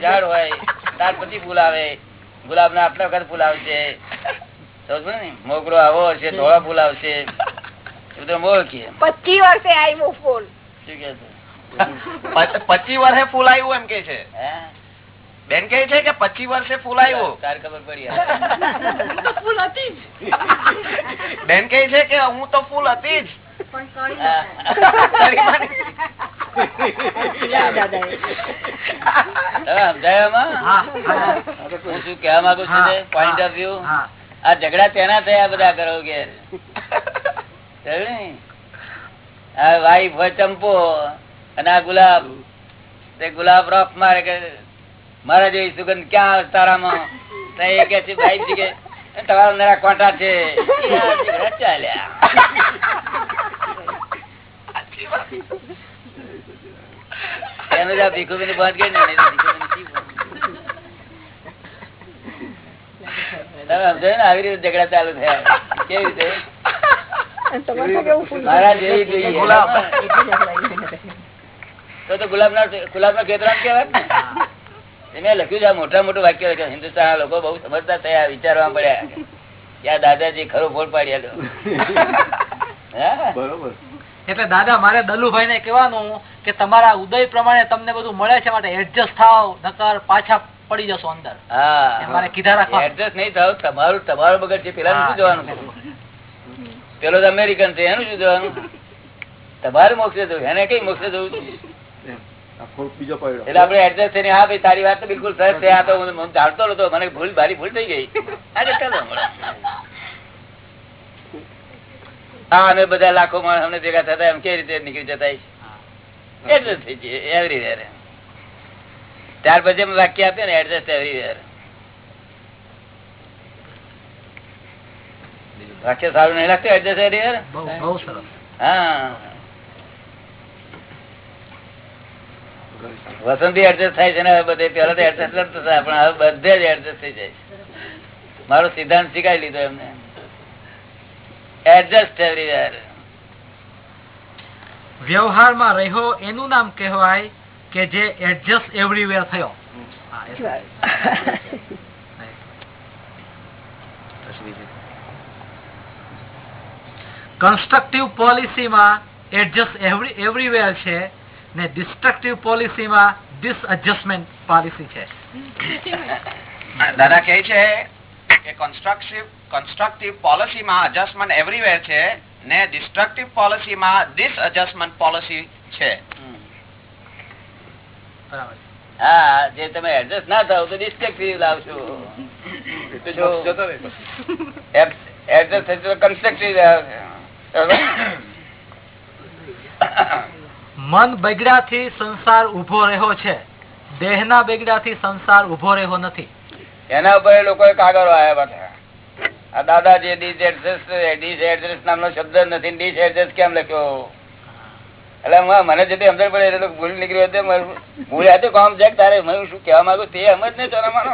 ઝાડ હોય. છે છે ત્યાર પછી ફૂલ આવે ગુલાબ. ના આટલા વખત ફૂલ આવશે. સમજ મોગરો આવો હશે ધોળા ફૂલ આવશે. ઓળખીએ. પચીસ વર્ષે આવ્યું ફૂલ. શું કે છે? પચીસ વર્ષે ફૂલ આવ્યું એમ કે છે. હે? બેન કે છે કે પચી વર્ષે ફૂલ આવ્યું. તારે ખબર પડી ફૂલ હતી જ. બેન કે છે કે હું તો ફૂલ હતી જ. આ ઝઘડા તેના થયા બધા કરો કે વાઈફ હોય ચંપો અને આ ગુલાબ. તે ગુલાબ રોફ મારે કે મારા જેવી સુગંધ ક્યાં તારામાં? એ કે છે વાઈફ કે તમારા નરા કોટા છે. ચાલ્યા. એનું જ આ બંધ કરી ને, આવી રીતે ઝઘડા ચાલુ થયા. કેવી રીતે? તો મારા જેવી જોઈએ. ગુલાબ. તો ગુલાબ ના ગુલાબ ના? ખેતરા કેવાય મેં લખ્યું છે મોટા મોટું વાક્ય લખ્યું હિન્દુસ્તાન લોકો બહુ સમજતા થયા વિચારવા પડ્યા. કે આ દાદાજી ખરો ફોડ પાડ્યા *laughs* હા? એટલે દાદા મારે દલુભાઈ ને કેવાનું કે તમારા ઉદય પ્રમાણે તમને બધું મળે છે માટે એડજસ્ટ થાવ નકર પાછા પડી જશો અંદર. હા. મારે કીધા રાખવા એડજસ્ટ નહીં થાવ તમારું તમારું બગડ છે. પેલા શું જવાનું? પેલો તો અમેરિકન છે એનું શું જવાનું? તમારું મોક્ષે જવું એને કઈ મોક્ષે જવું છે? એટલે આપણે એડજસ્ટ થઈને હા ભાઈ તારી વાત તો બિલકુલ સરસ છે. આ તો હું હું જાણતો નતો મને ભૂલ ભારી ભૂલ થઈ ગઈ. આજે ચાલો હમણાં. હા અમે બધા લાખો માણસ અમને ભેગા થતા એમ કેવી રીતે નીકળી જતા એડજસ્ટ થઈ જઈએ એવરીવેર ત્યાર પછી અમે વાક્ય આપ્યું ને એડજસ્ટ એવરીવેર વાક્ય સારું નહીં લાગતું? એડજસ્ટ એવરીવેર બહુ બહુ હા. વસંતી એડજસ્ટ થાય છે ને બધે પેલા તો એડજસ્ટ નતું થાય પણ હવે બધે જ એડજસ્ટ થઈ જાય મારો સિદ્ધાંત શીખાઈ લીધો એમને. એડજસ્ટ એવરીવેર વ્યવહારમાં રહ્યો એનું નામ કહેવાય કે જે એડજસ્ટ એવરીવેર થયો. કન્સ્ટ્રક્ટિવ પોલિસીમાં એડજસ્ટ એવરીવેર છે. ને ડિસ્ટ્રક્ટિવ પોલિસીમાં ડિસએડજસ્ટમેન્ટ પોલિસી છે. દાદા કહે છે કે કન્સ્ટ્રક્ટિવ કન્સ્ટ્રક્ટિવ પોલિસીમાં એડજસ્ટમેન્ટ એવરીવેર છે ને ડિસ્ટ્રક્ટિવ પોલિસીમાં ડિસએડજસ્ટમેન્ટ પોલિસી છે. બરાબર. હા જે તમે એડજસ્ટ ના થાવ તો ડિસ્ટ્રક્ટિવ લાવશો. એડજસ્ટ કન્સ્ટ્રક્ટિવ *coughs* મન બગડ્યાથી સંસાર ઊભો રહ્યો છે. દેહના બગડ્યાથી સંસાર ઊભો રહ્યો નથી. એના ઉપર લોકો કાગળો આવ્યા બધા આ દાદાજી ડીસ નામનો શબ્દ નથી. ડીસ એડજસ્ટ કેમ લખ્યો? એટલે મને જે સમજણ પડે એટલે ભૂલ નીકળી હતી ભૂલ હતી કોમ છે તારે? હું શું કહેવા માંગુ તે સમજ નહીં તારા માનો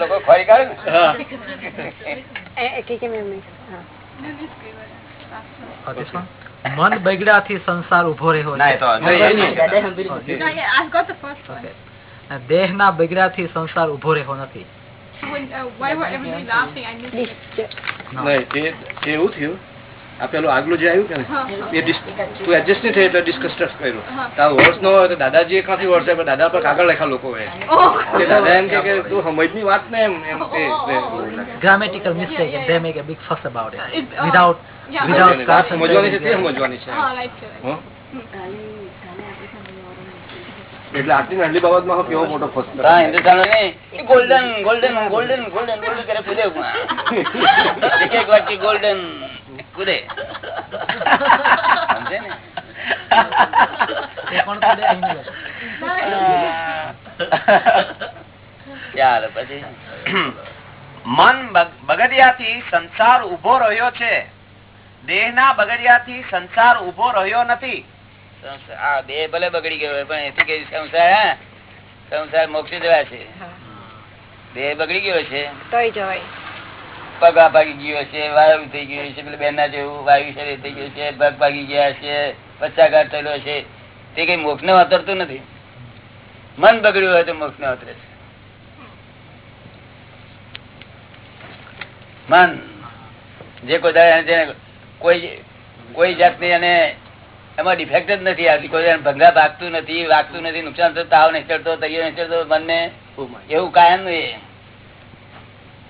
લોકો ખોરી કાઢે ને. Oh? મન બગડ્યાથી સંસાર ઊભો રહ્યો ના. અને દેહના બગડ્યાથી સંસાર ઊભો રહ્યો નથી uh, એવું થયું આ પેલું આગલું જે આવ્યું કે ને એ તું એડજસ્ટ નહીં થઈ એટલે ડિસ્કસ્ટ્રક્ટ કર્યું. તાર વર્ષ નો હોય તો દાદાજી કાંથી વર્ષે પણ દાદા પર કાગળ લખા લોકો હોય. Oh. દાદા એમ કે તું સમજ સમજની વાત ને એમ એમ grammatical mistake grammatical mistake and big fuss about it without without સમજવાની છે તે. સમજવાની છે? એટલે આટલી નાની બાબતમાં માં કેવો મોટો ફસ હા Hindustan golden golden golden golden golden કરે કૂદે *laughs* એક એક વાટકી ગોલ્ડન કૂદે. સમજે ને? તો. ચાલ પછી? મન બગડિયાથી સંસાર ઊભો રહ્યો છે. દેહના બગડિયાથી સંસાર ઊભો રહ્યો નથી. આ દેહ ભલે બગડી ગયો પણ એથી કઈ સંસાર હા? સંસાર મોક્ષી જવા છે. દેહ બગડી ગયો છે. તોય જવાય. પગ ભાગી ગયો છે વાયુ થઈ ગયો છે પેલા બેન જેવું વાયુ શરીર થઈ ગયું છે પગ ભાગી ગયા છે પચાઘાટ થયેલો છે. તે કઈ મોક્ષ ને વાતરતું નથી. મન બગડ્યું હોય તો મોક્ષ ને વાતરે છે. મન. જે કોઈ કોઈ કોઈ જાતની એને એમાં ડિફેક્ટ જ નથી આવતી. કોઈ ભંગા ભાગતું નથી વાગતું નથી નુકસાન થતું તાવ નહીં ચડતો તૈયાર નહીં ચડતો મનને એવું કાયમ એ.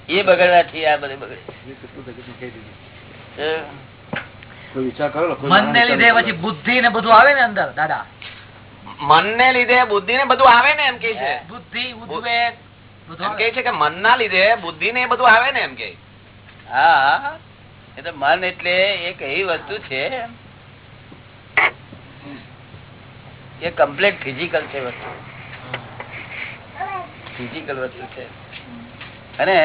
એ બગડવાથી આ બધે બગડે. મન ને, લીધે પછી બુદ્ધિ ને બધું આવે ને અંદર દાદા. મનને લીધે બુદ્ધિ ને બધું આવે ને એમ કે છે. બુદ્ધિ ઉદ્વેગ એમ કે છે કે મનના લીધે બુદ્ધિ ને બધું આવે ને એમ કે હા એ તો મન એટલે એક એવી વસ્તુ છે. એ કમ્પ્લીટ ફિઝિકલ છે વસ્તુ. ફિઝિકલ વસ્તુ છે. અને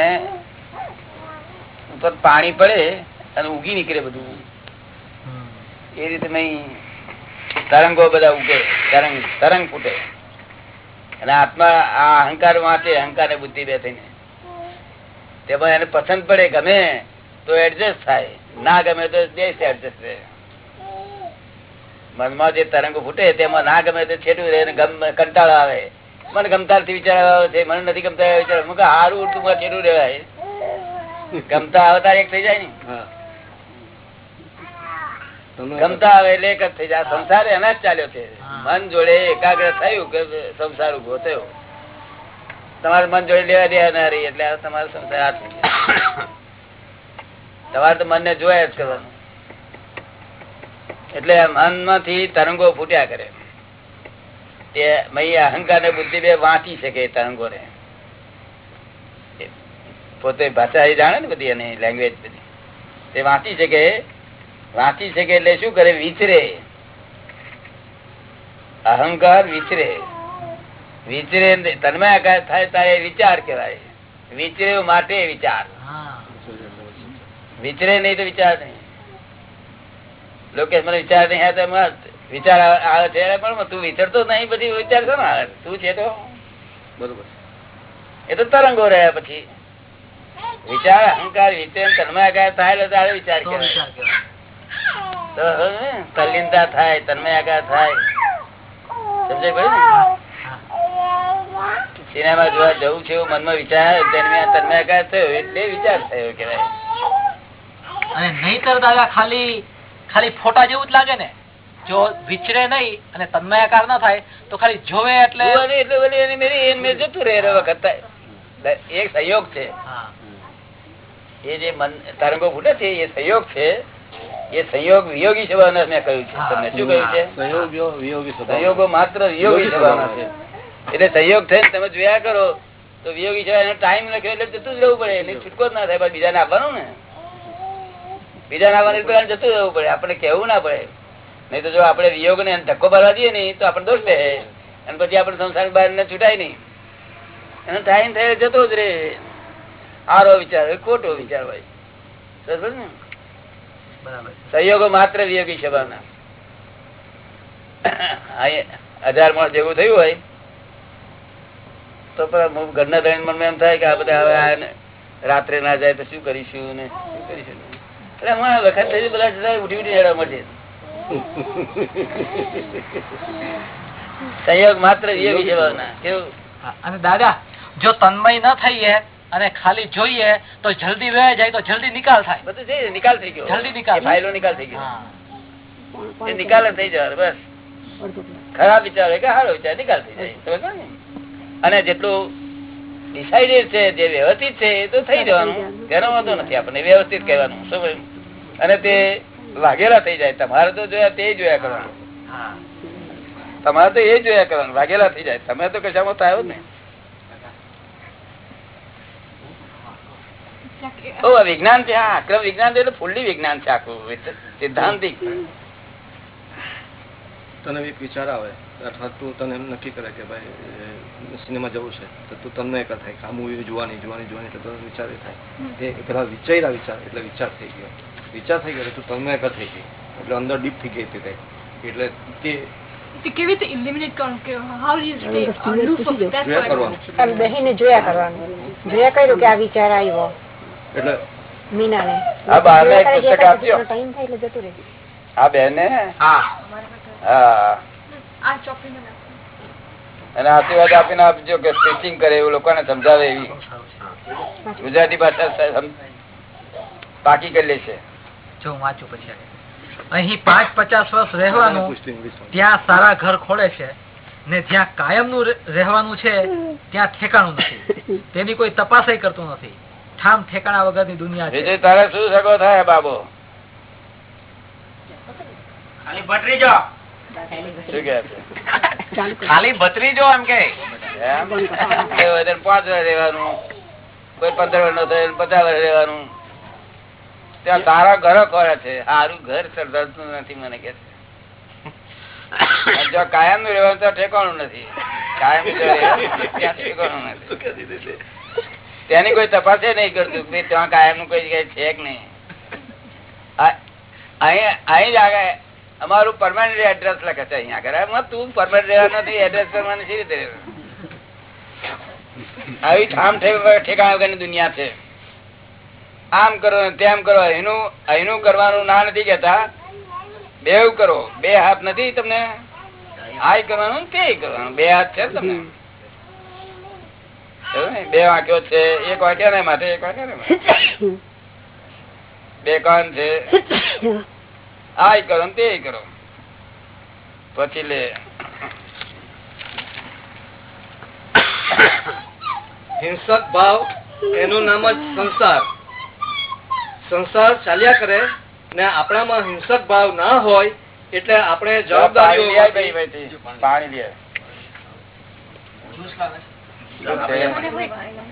ઉપર પાણી પડે અને ઉગી નીકળે બધું. એ રીતે તરંગો બધા ઉગે, તરંગ તરંગ ફૂટે. અને આત્મા આ અહંકાર વાંચે અહંકાર ને બુદ્ધિ બે થઈને. તેમાં એને પસંદ પડે ગમે તો એડજસ્ટ થાય. ના ગમે તો દેશ એડજસ્ટ રહે. મનમાં જે તરંગો ફૂટે તેમાં ના ગમે તો છેટું રહે ગમ, કંટાળો આવે. મને ગમતા થી વિચાર આવે છે મને નથી ગમતા એવા વિચાર મુકે હારું ઉડતું માં છેટું રહેવાય. ગમતા અવતાર એક થઈ જાય ને. ગમતા આવે એટલે એક જ થઈ જાય. સંસાર એના જ ચાલ્યો છે. મન જોડે એકાગ્ર થયું કે સંસાર ઊભો થયો? તમારે મન જોડે લેવા દેવા ના રહી એટલે તમારો સંસાર આ થઈ. તમારે તો મનને જોયા જ કરવાનું. એટલે મનમાંથી તરંગો ફૂટ્યા કરે. તે અહંકાર ને બુદ્ધિ બે વાંચી શકે તરંગો ને પોતે ભાષા એ જાણે ને બધી એની લેંગ્વેજ બધી. તે વાંચી શકે વાંચી શકે એટલે શું કરે? વિચરે. અહંકાર વિચરે. વિચરે તન્મયાકાર થાય તારે વિચાર કેવાય વિચરે માટે વિચાર. વિચરે નહીં તો વિચાર નહીં. લોકેશ મને વિચાર નહીં તો એમાં વિચાર આવે આવે છે પણ તું વિચારતો નહીં બધી વિચાર છો ને તું છે તો? બરોબર. એ તો તરંગો રહ્યા પછી. વિચાર અહંકાર વિચરે તન્મયાકાર થાય એટલે તારે વિચાર કહેવાય. તલ્લીનતા થાય તન્મયાકાર થાય. સમજાય ભાઈ ને? સિનેમા જોવા જવું છે એવું મનમાં વિચાર દરમિયાન તન્મયા તન્મયાકાર થયો એટલે વિચાર થયો કેવાય અને નહીતર દાદા ખાલી ખાલી ફોટા જેવું જ લાગે ને? જો વિચરે નહીં અને તન્મયાકાર ના થાય તો ખાલી જોવે એટલે એટલે જતું રહે વખત. એક સહયોગ છે. એ જે મન તરંગો ફૂટે છે એ સહયોગ છે. એ સંયોગ વિયોગી સ્વભાવના મેં કહ્યું છે. તમને શું કહ્યું છે? સંયોગો માત્ર વિયોગી સ્વભાવના છે. એટલે સંયોગ થઈને તમે જોયા કરો તો વિયોગી સ્વભાવ એનો ટાઈમ લખ્યો એટલે જતું જ રહેવું પડે. એટલે છૂટકો જ ના થાય. બીજાને આપવાનું ને. બીજાને આપવાનું પેલા જતું રહેવું પડે. આપણે કહેવું ના પડે. નહીં તો જો આપણે વિયોગ ને ધક્કો ભરવા દઈએ નહીં તો આપણે દોષ લે અને પછી આપણે સંસાર બહાર ને છૂટાય નહીં. એનો ટાઈમ થયો જતો જ રે આરો વિચાર હોય ખોટો વિચાર હોય. સમજ ને? સહયોગો માત્ર વિયોગી સભાના હજાર માણસ જેવું થયું હોય તો ઘરના ત્રણ મનમાં એમ થાય કે આ બધા હવે રાત્રે ના જાય તો શું કરીશું ને શું કરીશું એટલે હમણાં વખત થઈ બધા ઉઠી ઉઠી હેડા મળશે સંયોગ માત્ર અને દાદા જો તન્મય ન થઈએ અને ખાલી જોઈએ તો જલ્દી વહે જાય તો જલ્દી નિકાલ થાય. બધું નિકાલ થઈ ગયો. જલ્દી નિકાલ એ ફાઇલો નિકાલ થઈ ગયો. નિકાલ થઈ જવાનો બસ. ખરાબ વિચાર હોય કે સારો વિચાર નિકાલ થઈ જાય. અને જેટલું ડિસાઇડેડ છે જે વ્યવસ્થિત છે એ તો થઈ જવાનું. તેનો વાંધો નથી આપણને વ્યવસ્થિત કહેવાનું. શું અને તે વાઘેલા થઈ જાય. તમારે તો જોયા તે જોયા કરવાનું. તમારે તો એ જોયા કરવાનું. લાગેલા થઈ જાય. તમે તો કશામાં તો આવ્યો ને. ઓ વિજ્ઞાન છે. હા આક્રમ વિજ્ઞાન એટલે ફૂલ્લી વિજ્ઞાન છે આખું. સિદ્ધાંતિક. તને એક વિચાર આવે. અથવા તું તને એમ નક્કી કરે કે ભાઈ સિનેમા જવું છે. તો તું તમને એક થાય કે આ મૂવી જોવાની જોવાની જોવાની એટલે તને વિચાર એ થાય. એ પેલા વિચાર્યા વિચાર એટલે વિચાર થઈ ગયો. વિચાર થઈ ગયો તું તમને થઈ ગઈ. એટલે અંદર ડીપ થઈ ગઈ હતી એટલે તે કેવી રીતે કરવું કે બેહીને જોયા કરવાનું. જોયા કર્યું કે આ વિચાર આવ્યો. એટલે મીનાને. આ બહારને પુસ્તક આપજો. ટાઈમ થાય એટલે જતું રહે. આ બેન? ને હા. આ અને આશીર્વાદ આપીને આપજો કે સ્ટીચિંગ કરે એવું લોકોને સમજાવે એવી. ગુજરાતી ભાષા પાકી કરી લેશે. જો હું વાંચું પછી. અહીં પાંચ પચાસ વર્ષ રહેવાનું ત્યાં સારા ઘર ખોલે છે ને જ્યાં કાયમનું રહે- રહેવાનું છે ત્યાં ઠેકાણું નથી. તેની કોઈ તપાસ કરતું નથી. ઠામ ઠેકાણા વગરની દુનિયા છે. તારે શું સગો થાય બાબો? ખાલી છે? ખાલી ભત્રીજો એમ કે પાંચ વર્ષ રહેવાનું. કોઈ પંદર વર્ષ નો થાય પચાસ વર્ષ રહેવાનું. ત્યાં તારા ઘર ખોરે છે. સારું ઘર સર્જાતું નથી મને કે *coughs* જો કાયમનું રહેવાનું તો ઠેકાણું નથી. કાયમ ત્યાં ઠેકાણું નથી. તેની કોઈ તપાસે નહીં કરતું કે ત્યાં કાયમનું કોઈ જગ્યાએ છે કે નહીં. અહીં જ આગળ અમારું પરમાનન્ટ એડ્રેસ લખે છે અહીંયા આગળ. તું પરમાનન્ટ રહેવા નથી એડ્રેસ કરવાની સી રીતે? આવી ઠામ ઠેકાણા વગરની દુનિયા છે. આમ કરો તેમ કરો. એનું અહીંનું કરવાનું ના નથી કેતા બે કરો. બે હાથ નથી તમને? આ કરવાનું તે કરવાનું? બે હાથ છે તમને? બે વાંક્યો છે. એક વાંક્યા ને માટે એક વાંક્યા ને બે કાન છે. આય કરો તે કરો. પછી લે. હિંસક ભાવ એનું નામ જ સંસાર. સંસાર ચાલ્યા કરે ને આપણામાં હિંસક ભાવ ના હોય એટલે આપણે. પાણી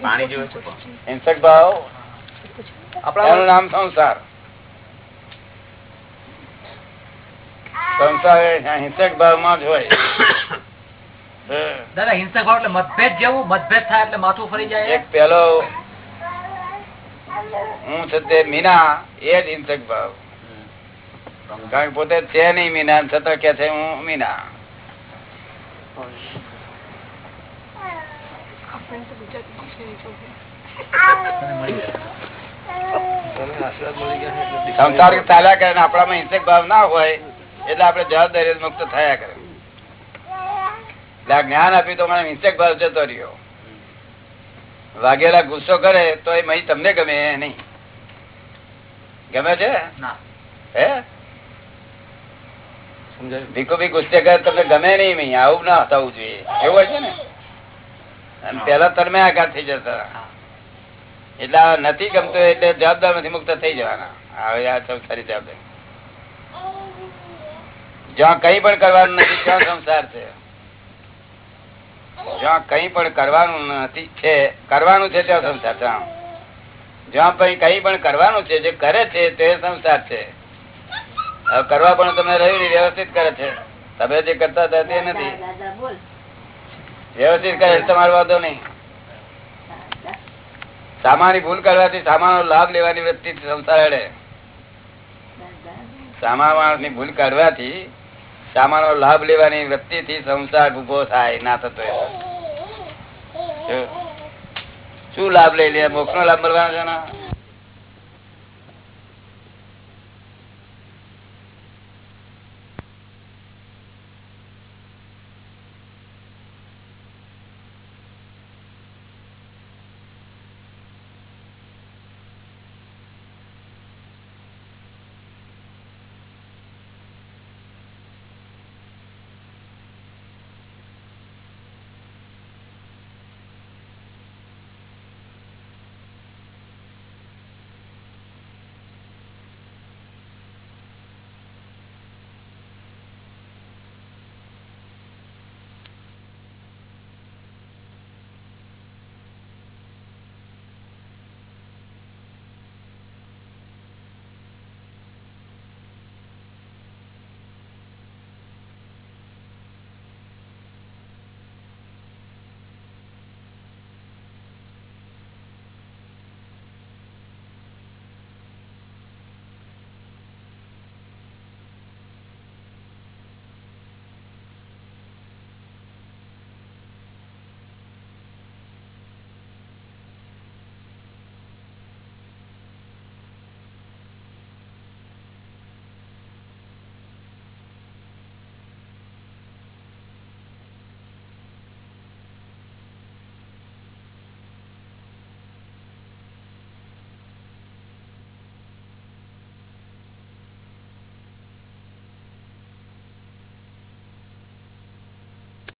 પાણી હિંસક ભાવ? એનું નામ સંસાર. સંસાર હિંસક ભાવમાં જ હોય. *coughs* દાદા હિંસક ભાવ એટલે મતભેદ જેવું મતભેદ થાય એટલે માથું ફરી જાય એક પેલો હું છે તે મીના, એ જ હિંસક ભાવ. કારણ પોતે છે નહીં મીના છતાં કે છે હું મીના. ચાલ્યા કરે આપણામાં હિંસક ભાવ ના હોય, એટલે આપણે જવાબદારી મુક્ત થયા કરે. જ્ઞાન આપ્યું તો મને હિંસક ભાવ જતો રહ્યો. વાઘેલા ગુસ્સો કરે તો એ મહી તમને ગમે નહીં. ગમે છે? હે? ભીખો ભી ગુસ્સે કરે તમને ગમે નહીં મહી આવું ના થવું જોઈએ. એવું હોય છે ને? અને પેલા તરમે આઘાત થઈ જતા. એટલે નથી ગમતું એટલે જવાબદાર નથી મુક્ત થઈ જવાના. હવે આ સંસારી જવાબદારી. જ્યાં કઈ પણ કરવાનું નથી ત્યાં સંસાર છે. જ્યાં કઈ પણ કરવાનું નથી, છે, કરવાનું છે ત્યાં સંસાર છે જ્યાં કઈ પણ કરવાનું છે, જે કરે છે, તે સંસાર છે. કરવા પણ તમે રહ્યું વ્યવસ્થિત કરે છે. તમે જે કરતા હતા તે નથી. વ્યવસ્થિત કરે તમારો વાંધો નહીં. સામાની ભૂલ કરવાથી સામાનો લાભ લેવાની વૃત્તિ સંસાર સામા માણસ ભૂલ કરવાથી સામાનો લાભ લેવાની વૃત્તિ થી સંસાર ઊભો થાય, ના થતો શું? લાભ લઈ લે? મોક્ષ નો લાભ મળવાનો છે ને